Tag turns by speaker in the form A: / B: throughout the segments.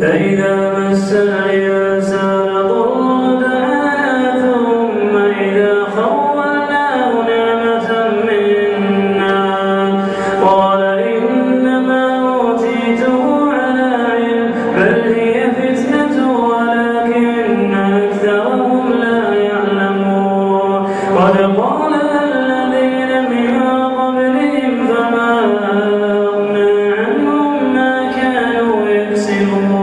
A: فإذا مس الإنسان ضر دعانا ثم إذا خولناه نعمة منا. قال إنما أوتيته على علم بل هي فتنة ولكن أكثرهم لا يعلمون. قد قال الذين من قبلهم فما أغنى عنهم ما كانوا يكسبون.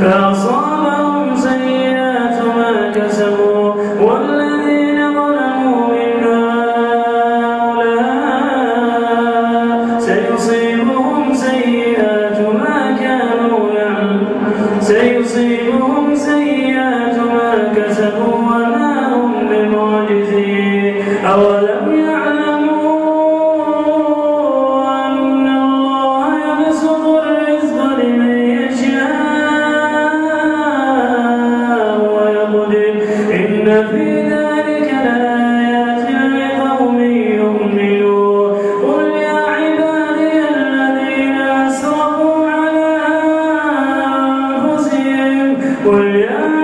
A: فأصابهم سيئات ما كسبوا والذين ظلموا من هؤلاء سيصيبهم سيئات ما كانوا يعملون. سيصيبهم سيئات ما كسبوا وما هم بمعجزين. أولا We are.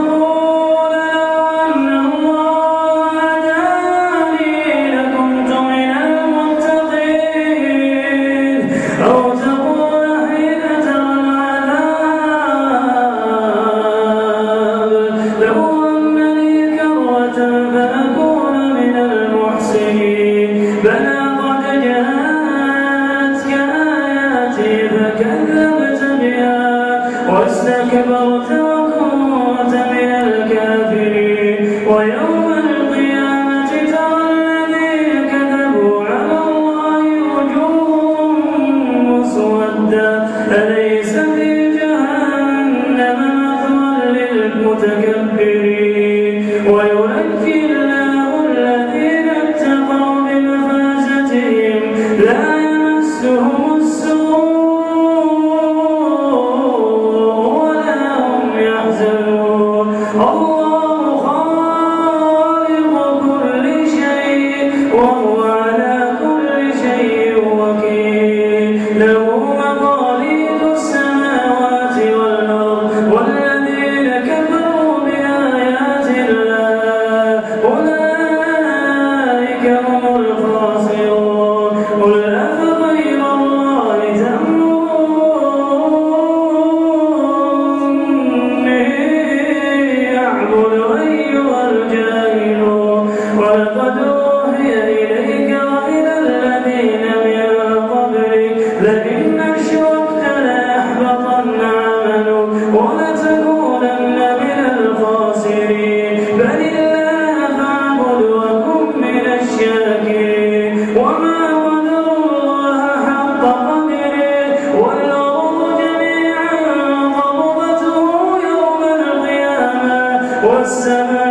A: 너무 والسماء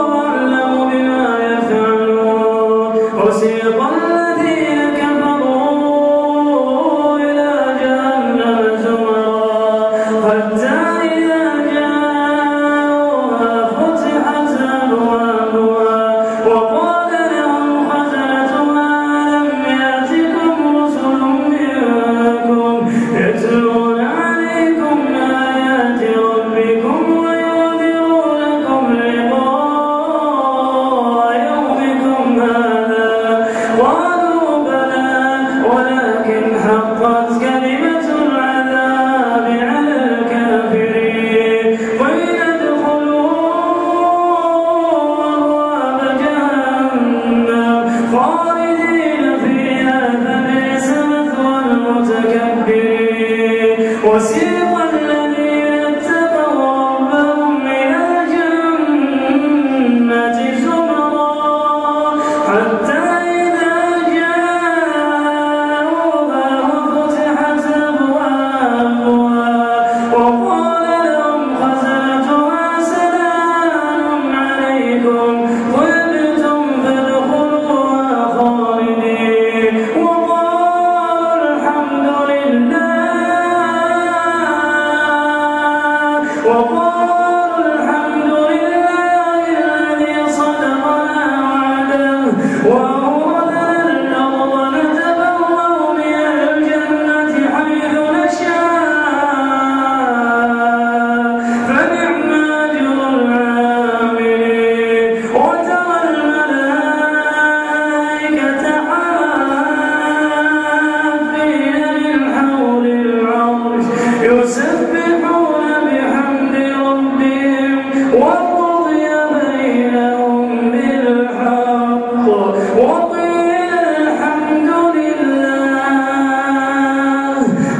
A: One.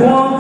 A: 공항